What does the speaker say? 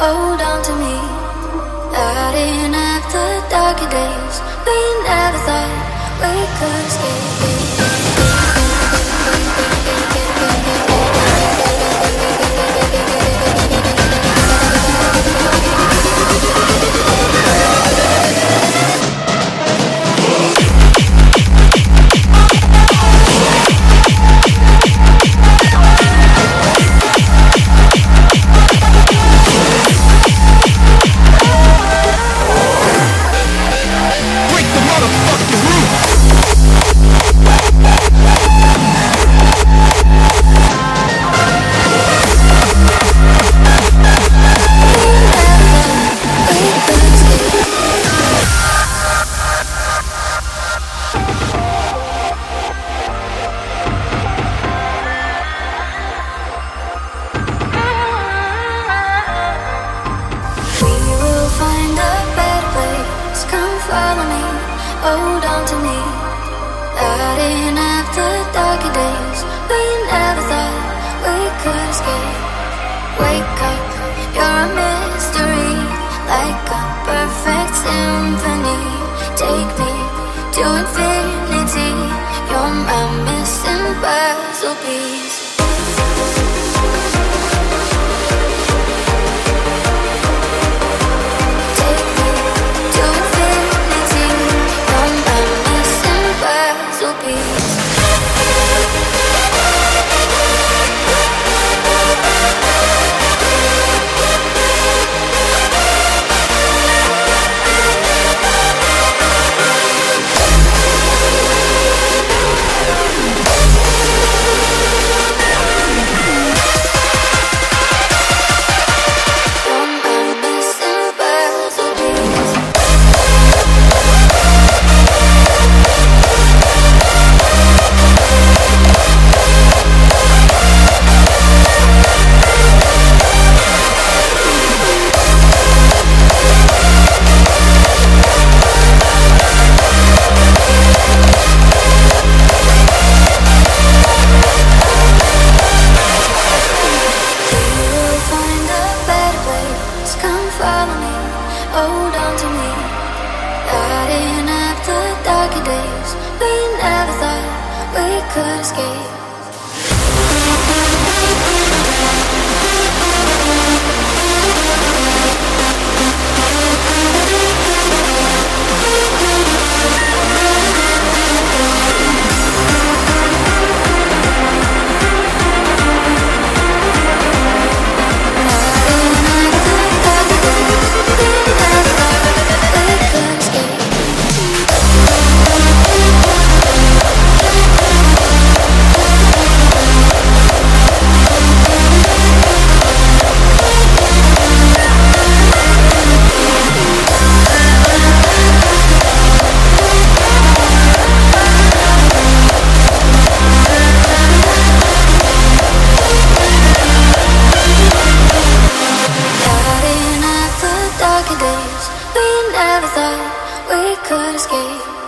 hold on to me. Out in after darker days, the darker days, we never thought we could escape. Wake up, you're a mystery, like a perfect symphony. Take me to infinity, you're my missing puzzle piece. Hold on to me. Lighting up the darker days, we never thought we could escape. Never thought we could escape